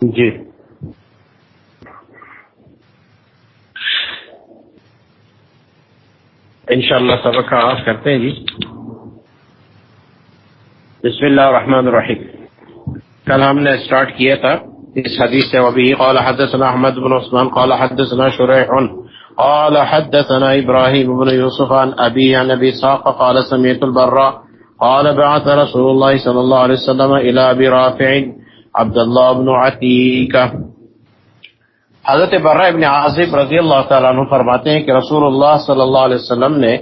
جی۔ انشاءاللہ سبق کا آغاز کرتے ہیں جی۔ بسم اللہ الرحمن الرحیم۔ کل ہم نے سٹارٹ کیا تھا۔ اس حدیث سے وبی۔ قال حدثنا احمد بن عثمان، قال حدثنا شریح، قال حدثنا ابراہیم بن یوسف، عن ابی عن ابی ساق قال سمیت البراء، قال بعث رسول اللہ صلی اللہ علیہ وسلم الى ابی رافع عبداللہ بن عتیقہ۔ حضرت برہ ابن عاصف رضی اللہ تعالیٰ عنہ فرماتے ہیں کہ رسول اللہ صلی اللہ علیہ وسلم نے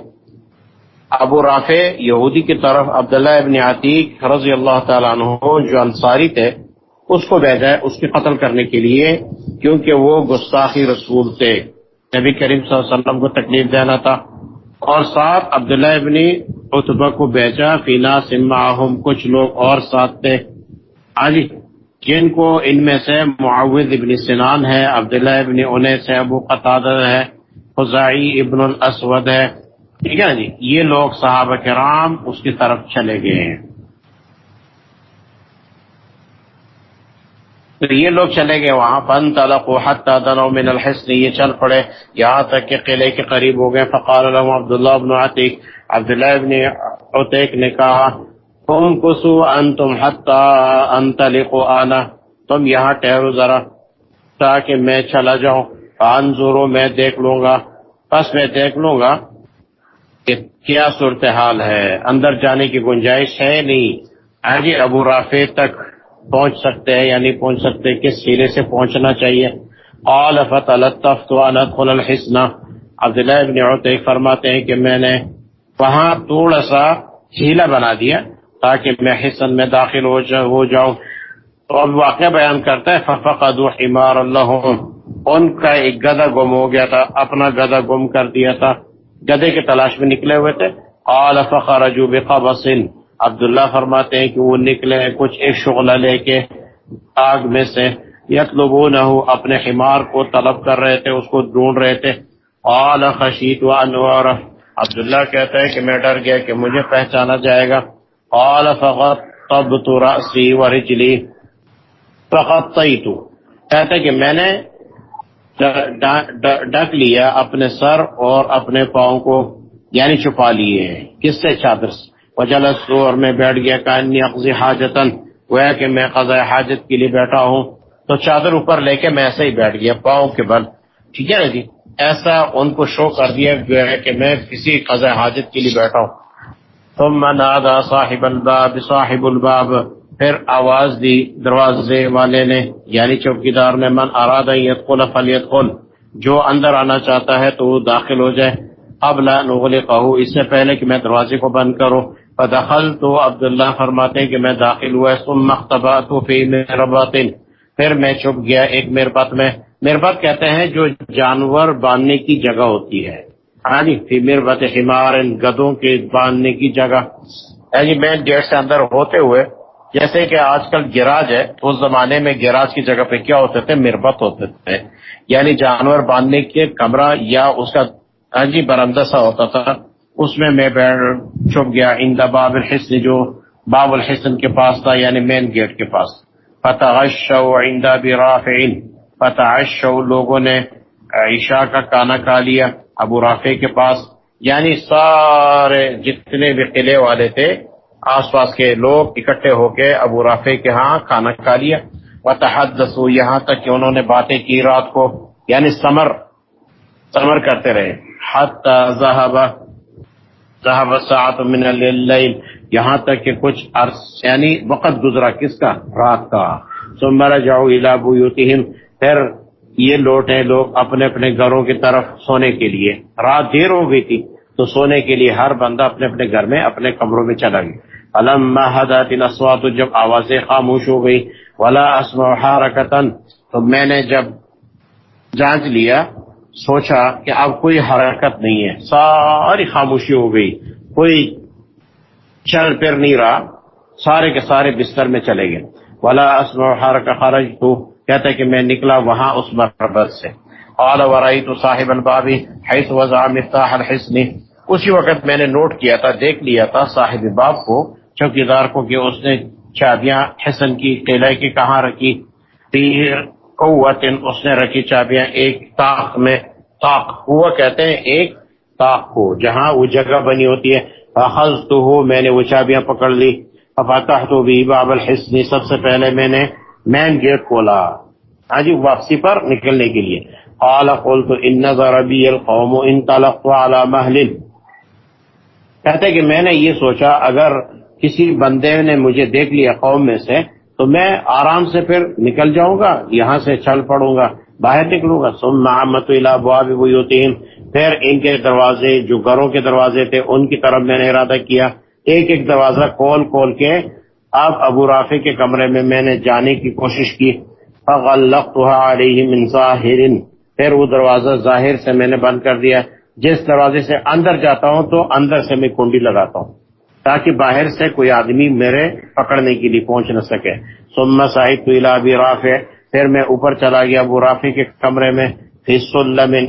ابو رافع یہودی کی طرف عبداللہ ابن عتیق رضی اللہ تعالیٰ عنہ جو انصاری تھے، اس کو بھیجا ہے اس کی قتل کرنے کے لیے، کیونکہ وہ گستاخی رسول تھے۔ نبی کریم صلی اللہ علیہ وسلم کو تکلیف دینا تھا۔ اور ساتھ عبداللہ ابن اتبا کو بیچا فینا سماہم کچھ لوگ اور ساتھ تھے۔ آج جی۔ جن کو ان میں سے معاوض ابن سنان ہے، عبداللہ ابن انیس ہے، ابو قطادہ ہے، خزائی ابن الاسود ہے۔ ٹھیک ہے جی؟ یہ لوگ صحابہ کرام اس کی طرف چلے گئے ہیں۔ تو یہ لوگ چلے گئے وہاں پن تلق حتی دنو من الحسن یہ چل پڑے۔ یہاں تک کہ قلعے کے قریب ہو گئے۔ فقال لهم عبداللہ ابن عتیق۔ عبداللہ ابن عتیق نے کہا تم کسو ان تم حتی انطلق آنا۔ تم یہاں ٹہرو ذرا، تاکہ میں چلا جاؤں۔ انظرو میں دیکھ لوں گا۔ بس میں دیکھ لوں گا کہ کیا صورتحال ہے۔ اندر جانے کی گنجائش ہے نہیں؟ آجی ابو رافع تک پہنچ سکتے ہیں یا نہیں پہنچ سکتے کس سیرے سے پہنچنا چاہیے؟ قال فتلطفت ان ادخل الحسن عبداللہ ابن عتیق فرماتے ہیں کہ میں نے وہاں تھوڑا سا ہیلا بنا دیا۔ تاکہ میں حسن میں داخل ہو جا ہو جاؤں۔ تو اب واقعہ بیان کرتا ہے، ففقدوا حمار اللہم ان کا ایک گدا گم ہو گیا تھا، اپنا گدا گم کر دیا تھا۔ گدے کے تلاش میں نکلے ہوئے تھے۔ قال فخرجوا بقبس۔ عبداللہ فرماتے ہیں کہ وہ نکلے کچھ ایک شغلہ لے کے آگ میں سے۔ یطلبونہ اپنے حمار کو طلب کر رہے تھے، اس کو ڈھونڈ رہے تھے۔ قال خشیت وانوار عبداللہ کہتا ہے کہ میں ڈر گیا کہ مجھے پہچانا جائے گا۔ قال فغطبت رأسی ورجلی فغطیت کہتا ہے کہ میں نے ڈک لیا اپنے سر اور اپنے پاؤں کو یعنی چھپا لیے کس سے چادر سے وجلس اور میں بیٹھ گیا کانی اقضی حاجتن گویا کہ میں قضاء حاجت کے لیے بیٹھا ہوں۔ تو چادر اوپر لے کے میں ایسے ہی بیٹھ گیا، پاؤں کے بل۔ ٹھیک ہے نا جی؟ ایسا ان کو شو کر دیا گویا کہ میں کسی قضاء حاجت کے لیے بیٹھا ہوں۔ ثم نادا صاحب الباب صاحب الباب، پھر آواز دی دروازے والے نے یعنی چوکیدار نے، من اراد یدخل فلیدخل، جو اندر آنا چاہتا ہے تو وہ داخل ہو جائے۔ اب لا نغلقہ اس سے پہلے کہ میں دروازے کو بند کروں۔ فدخل تو عبداللہ فرماتے کہ میں داخل ہوا ثم مختبات فی مربات پھر میں چھپ گیا ایک مربت میں۔ مربت کہتے ہیں جو جانور باندھنے کی جگہ ہوتی ہے۔ ہاں جی فی مربت حمار گدوں کے باندھنے کی جگہ۔ یعنی میں گیٹ سے اندر ہوتے ہوئے، جیسے کہ آج کل گراج ہے، اس زمانے میں گراج کی جگہ پہ کیا ہوتے تھے؟ مربت ہوتے تھے۔ یعنی جانور باندھنے کے کمرہ یا اس کا ہاں جی برندہ سا ہوتا تھا۔ اس میں میں بیٹھ چھپ گیا۔ ان باب الحسن، جو باب الحسن کے پاس تھا یعنی مین گیٹ کے پاس۔ فتح عند برافع۔ فتح لوگوں نے عشاء کا کانا کھا لیا۔ ابو رافع کے پاس یعنی سارے جتنے بھی قلعے والے تھے، آس پاس کے لوگ اکٹھے ہو کے ابو رافع کے ہاں کھانا کھا لیا۔ وتحدثوا یہاں تک کہ انہوں نے باتیں کی رات کو یعنی سمر سمر کرتے رہے۔ حتی ذهب ذهب ساعت من اللیل یہاں تک کہ کچھ عرص یعنی وقت گزرا کس کا؟ رات کا۔ ثم رجعوا الى بيوتهم۔ پھر یہ لوٹے لوگ اپنے اپنے گھروں کی طرف سونے کے لیے۔ رات دیر ہو گئی تھی تو سونے کے لیے ہر بندہ اپنے اپنے گھر میں اپنے کمروں میں چلا گیا۔ فلما هدت جب آوازیں خاموش ہو گئی ولا اسمع حرکتا، تو میں نے جب جانچ لیا، سوچا کہ اب کوئی حرکت نہیں ہے۔ ساری خاموشی ہو گئی۔ کوئی چل پھر نہیں رہا۔ سارے کے سارے بستر میں چلے گئے۔ ولا اسمع حرکت خرج تو کہتا ہے کہ میں نکلا وہاں اس مربت سے۔ قال ورأيت صاحب الباب حيث وضع مفتاح الحسن اسی وقت میں نے نوٹ کیا تھا، دیکھ لیا تھا صاحب باب کو، چوکیدار کو کہ اس نے چابیاں حسن کی قلعہ کی کہاں رکھی؟ قوت اس نے رکھی چابیاں ایک طاق میں۔ طاق ہوا کہتے ہیں ایک طاق کو، جہاں وہ جگہ بنی ہوتی ہے۔ فخذ تو ہو میں نے وہ چابیاں پکڑ لی۔ فتح تو بھی باب الحسنی سب سے پہلے میں نے مین گیٹ کھولا۔ ہاں جی واپسی پر نکلنے کے لیے۔ قال، قلت، ان نظر القوم ان طلقت على مهل کہتے کہ میں نے یہ سوچا، اگر کسی بندے نے مجھے دیکھ لیا قوم میں سے، تو میں آرام سے پھر نکل جاؤں گا، یہاں سے چل پڑوں گا، باہر نکلوں گا۔ سم محمد ابواب بیوتہم۔ پھر ان کے دروازے، جو گھروں کے دروازے تھے، ان کی طرف میں نے ارادہ کیا۔ ایک ایک دروازہ کھول کھول کے اب ابو رافع کے کمرے میں میں نے جانے کی کوشش کی۔ فغلقتها علیہ من ظاہر پھر وہ دروازہ ظاہر سے میں نے بند کر دیا۔ جس دروازے سے اندر جاتا ہوں تو اندر سے میں کنڈی لگاتا ہوں۔ تاکہ باہر سے کوئی آدمی میرے پکڑنے کے لیے پہنچ نہ سکے۔ سم صاحب تو ابی رافع۔ پھر میں اوپر چلا گیا ابو رافع کے کمرے میں۔ فی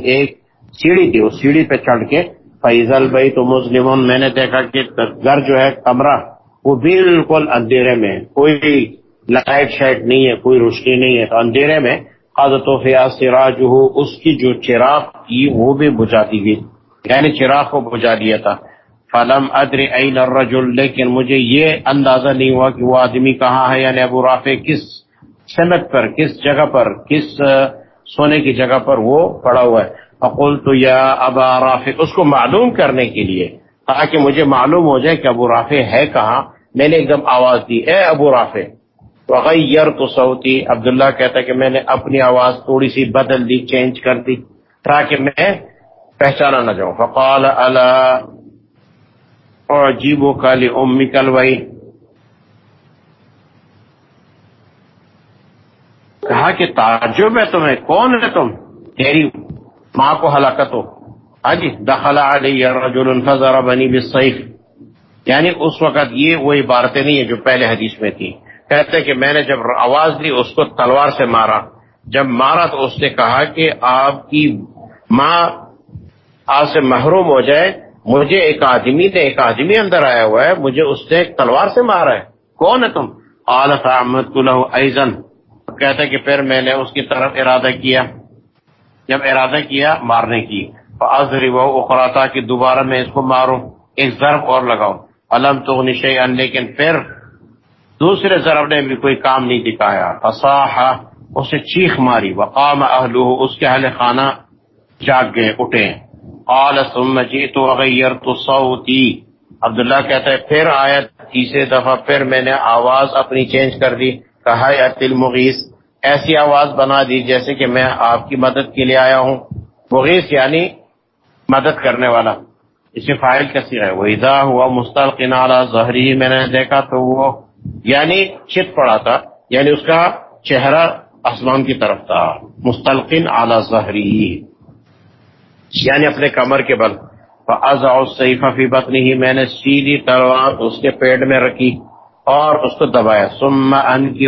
ایک سیڑھی تھی۔ اس سیڑھی پہ چڑھ کے فیضل بھائی تو مسلم میں نے دیکھا کہ گھر جو ہے کمرہ وہ بالکل اندھیرے میں، کوئی لائٹ شائٹ نہیں ہے، کوئی روشنی نہیں ہے، تو اندھیرے میں قدت و فیاض سراج ہو اس کی جو چراغ تھی وہ بھی بجھا دی گئی۔ یعنی چراغ کو بجھا دیا تھا۔ فلم ادر عین الرجل، لیکن مجھے یہ اندازہ نہیں ہوا کہ وہ آدمی کہاں ہے یعنی ابو رافع کس سمت پر، کس جگہ پر، کس سونے کی جگہ پر وہ پڑا ہوا ہے۔ اقول تو یا ابا رافع، اس کو معلوم کرنے کے لیے، تاکہ مجھے معلوم ہو جائے کہ ابو رافع ہے کہاں۔ میں نے ایک دم آواز دی، اے ابو رافع وغیر تو سوتی عبداللہ کہتا کہ میں نے اپنی آواز تھوڑی سی بدل دی، چینج کر دی، تاکہ میں پہچانا نہ جاؤں۔ فقال اللہ اور جیب و کالی امی کلوئی کہا کہ تعجب ہے تمہیں، کون ہے تم؟ تیری ماں کو ہلاکت ہو۔ ہاں جی دخل علی رجل فضربنی بالسیف۔ یعنی اس وقت یہ وہ عبارتیں نہیں ہیں جو پہلے حدیث میں تھی کہتے کہ میں نے جب آواز دی، اس کو تلوار سے مارا۔ جب مارا تو اس نے کہا کہ آپ کی ماں آپ سے محروم ہو جائے، مجھے ایک آدمی نے، ایک آدمی اندر آیا ہوا ہے، مجھے اس نے ایک تلوار سے مارا ہے۔ کون ہے تم؟ عالف احمد ایزن کہتے کہ پھر میں نے اس کی طرف ارادہ کیا۔ جب ارادہ کیا، مارنے کی۔ فضری وہ اخرا تھا کہ دوبارہ میں اس کو ماروں۔ ایک ضرب اور لگاؤں۔ علم تو نشے لیکن پھر دوسرے ضرب نے بھی کوئی کام نہیں دکھایا۔ فصاح اسے چیخ ماری۔ وقام اہلو اس کے اہل خانہ جاگ گئے، اٹھے۔ قال، ثم جئت وغيرت صوتي۔ عبداللہ کہتا ہے، پھر آیا تیسرے دفعہ، پھر میں نے آواز اپنی چینج کر دی۔ کہا المغیث، ایسی آواز بنا دی جیسے کہ میں آپ کی مدد کے لیے آیا ہوں۔ مغیث یعنی مدد کرنے والا۔ اسے فائل کسی ہے۔ وہ ادا ہوا مستلقن اعلیٰ ظہری میں نے دیکھا تو وہ یعنی چت پڑا تھا یعنی اس کا چہرہ آسمان کی طرف تھا۔ مستلقن اعلی ظہری یعنی اپنے کمر کے بل۔ صحیفہ فی بطنی ہی میں نے سیدھی تلوار اس کے پیٹ میں رکھی اور اس کو دبایا۔ ثم ان کی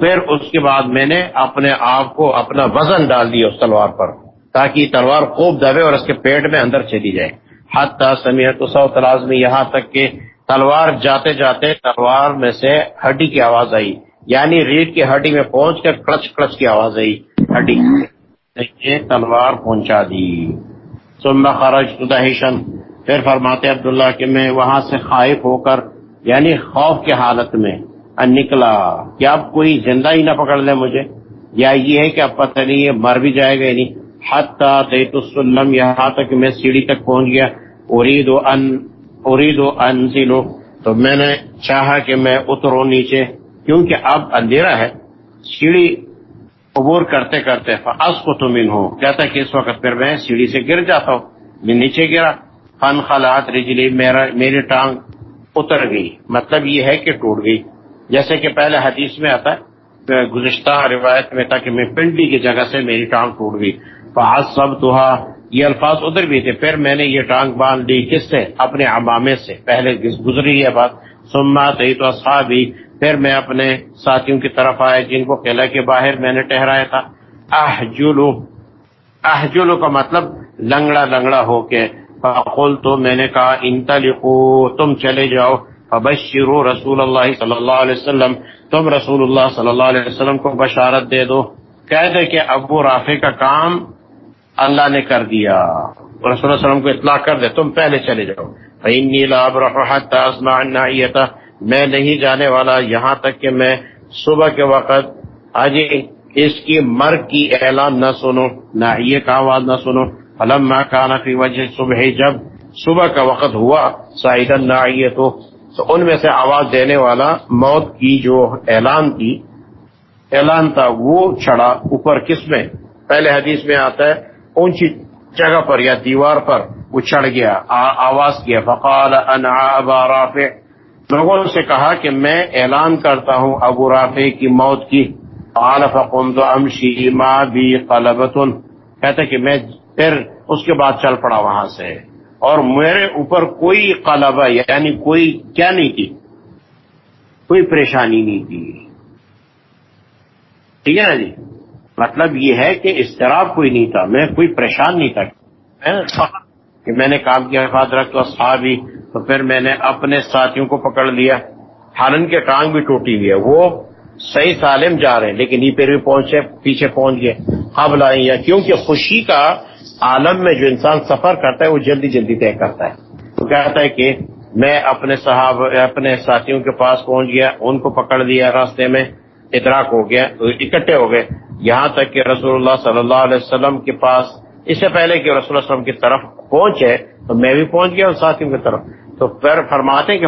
پھر اس کے بعد میں نے اپنے آپ کو اپنا وزن ڈال دیا اس تلوار پر۔ تاکہ تلوار خوب دبے اور اس کے پیٹ میں اندر چلی جائے۔ حتی سمیت صوت لازمی یہاں تک کہ تلوار جاتے جاتے تلوار میں سے ہڈی کی آواز آئی۔ یعنی ریڑھ کی ہڈی میں پہنچ کر کلچ کلچ کی آواز آئی۔ ہڈی تلوار پہنچا دی۔ ثم خرجت دہشن۔ پھر فرماتے عبداللہ کہ میں وہاں سے خائف ہو کر یعنی خوف کے حالت میں، نکلا۔ کہ اب کوئی زندہ ہی نہ پکڑ لے مجھے؟ یا یہ ہے کہ اب پتہ نہیں، یہ مر بھی جائے گا نہیں؟ حتیٰ دیت السلم یہاں تک میں سیڑھی تک پہنچ گیا ارید و ان ارید و انزلو تو میں نے چاہا کہ میں اتروں نیچے، کیونکہ اب اندھیرا ہے۔ سیڑھی عبور کرتے کرتے فاس کو تم ہوں کہتا کہ اس وقت پھر میں سیڑھی سے گر جاتا ہوں۔ میں نیچے گرا۔ فن خالات رجلی، میرا میری ٹانگ اتر گئی۔ مطلب یہ ہے کہ ٹوٹ گئی۔ جیسے کہ پہلے حدیث میں آتا ہے، گزشتہ روایت میں تھا کہ میں پنڈی کی جگہ سے میری ٹانگ ٹوٹ گئی۔ فاس سب تو یہ الفاظ ادھر بھی تھے، پھر میں نے یہ ٹانگ باندھ لی کس سے؟ اپنے امامے سے۔ پہلے گزری ہے بات۔ سما تو اصحابی، پھر میں اپنے ساتھیوں کی طرف آیا جن کو قلعہ کے باہر میں نے ٹہرایا تھا۔ احجلو احجلو کا مطلب لنگڑا لنگڑا ہو کے۔ فقل تو میں نے کہا انتلقو تم چلے جاؤ۔ فبشروا رسول اللہ صلی اللہ علیہ وسلم، تم رسول اللہ صلی اللہ علیہ وسلم کو بشارت دے دو۔ کہہ دے کہ ابو رافع کا کام اللہ نے کر دیا۔ رسول اللہ علیہ وسلم کو اطلاع کر دے، تم پہلے چلے جاؤ۔ فإنی لا ابرح میں نہیں جانے والا یہاں تک کہ میں صبح کے وقت آجی اس کی مرگ کی اعلان نہ سنو نعیہ کا آواز نہ سنو فلما کان فی وجہ صبح جب صبح کا وقت ہوا سعید النعیتو تو ان میں سے آواز دینے والا موت کی جو اعلان تھی، اعلان تھا، وہ چڑھا اوپر کس میں؟ پہلے حدیث میں آتا ہے اونچی جگہ پر یا دیوار پر وہ چڑھ گیا آواز کیا، فقال انا ابا رافع۔ لوگوں سے کہا کہ میں اعلان کرتا ہوں ابو رافع کی موت کی۔ قال فقمت امشی ما بی قلبت کہتا کہ میں پھر اس کے بعد چل پڑا وہاں سے۔ اور میرے اوپر کوئی قلبہ یعنی کوئی کیا نہیں تھی؟ کوئی پریشانی نہیں تھی۔ ٹھیک ہے نا جی؟ مطلب یہ ہے کہ استراب کوئی نہیں تھا، میں کوئی پریشان نہیں تھا۔ کہ میں نے کام کیا حفاظ رکھ تو صحابی تو پھر میں نے اپنے ساتھیوں کو پکڑ لیا۔ ہارن کے ٹانگ بھی ٹوٹی ہوئی ہے۔ وہ صحیح سالم جا رہے ہیں، لیکن یہ پھر بھی پہنچے، پیچھے پہنچ گئے۔ قبل آئیں یا کیونکہ خوشی کا عالم میں جو انسان سفر کرتا ہے، وہ جلدی جلدی طے کرتا ہے۔ تو کہتا ہے کہ میں اپنے صحاب، اپنے ساتھیوں کے پاس پہنچ گیا، ان کو پکڑ لیا، راستے میں ادراک ہو گیا، اکٹھے ہو گئے۔ یہاں تک کہ رسول اللہ صلی اللہ علیہ وسلم کے پاس اس سے پہلے کہ رسول اللہ وسلم کی طرف پہنچے تو میں بھی پہنچ گیا اور ساتھیوں کی طرف۔ تو پھر فرماتے کہ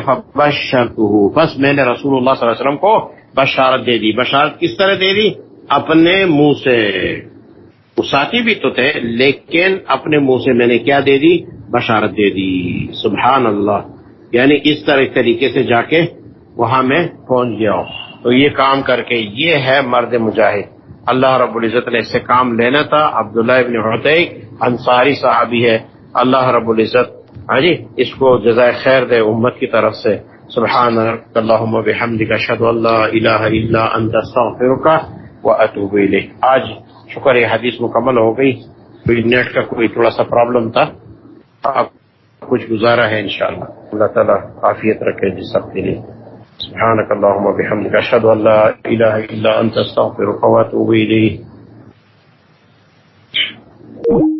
بس میں نے رسول اللہ صلی اللہ علیہ وسلم کو بشارت دے دی۔ بشارت کس طرح دے دی؟ اپنے منہ سے۔ وہ ساتھی بھی تو تھے، لیکن اپنے منہ سے میں نے کیا دے دی؟ بشارت دے دی۔ سبحان اللہ یعنی اس طرح طریقے سے جا کے وہاں میں پہنچ گیا ہوں۔ تو یہ کام کر کے یہ ہے مرد مجاہد۔ اللہ رب العزت نے اس سے کام لینا تھا۔ عبداللہ ابن حدیق انصاری صحابی ہے۔ اللہ رب العزت ہاں جی اس کو جزائے خیر دے امت کی طرف سے۔ سبحان اللہم بحمدک اشہد اللہ الہ الا انت، استغفرک و اتوب الیک۔ آج شکر یہ حدیث مکمل ہو گئی۔ کوئی نیٹ کا کوئی تھوڑا سا پرابلم تھا۔ اب کچھ گزارا ہے انشاءاللہ۔ اللہ تعالیٰ عافیت رکھے جی سب کے لیے۔ سبحانك اللهم بحمدك أشهد أن لا إله إلا أنت أستغفرك وأتوب إليه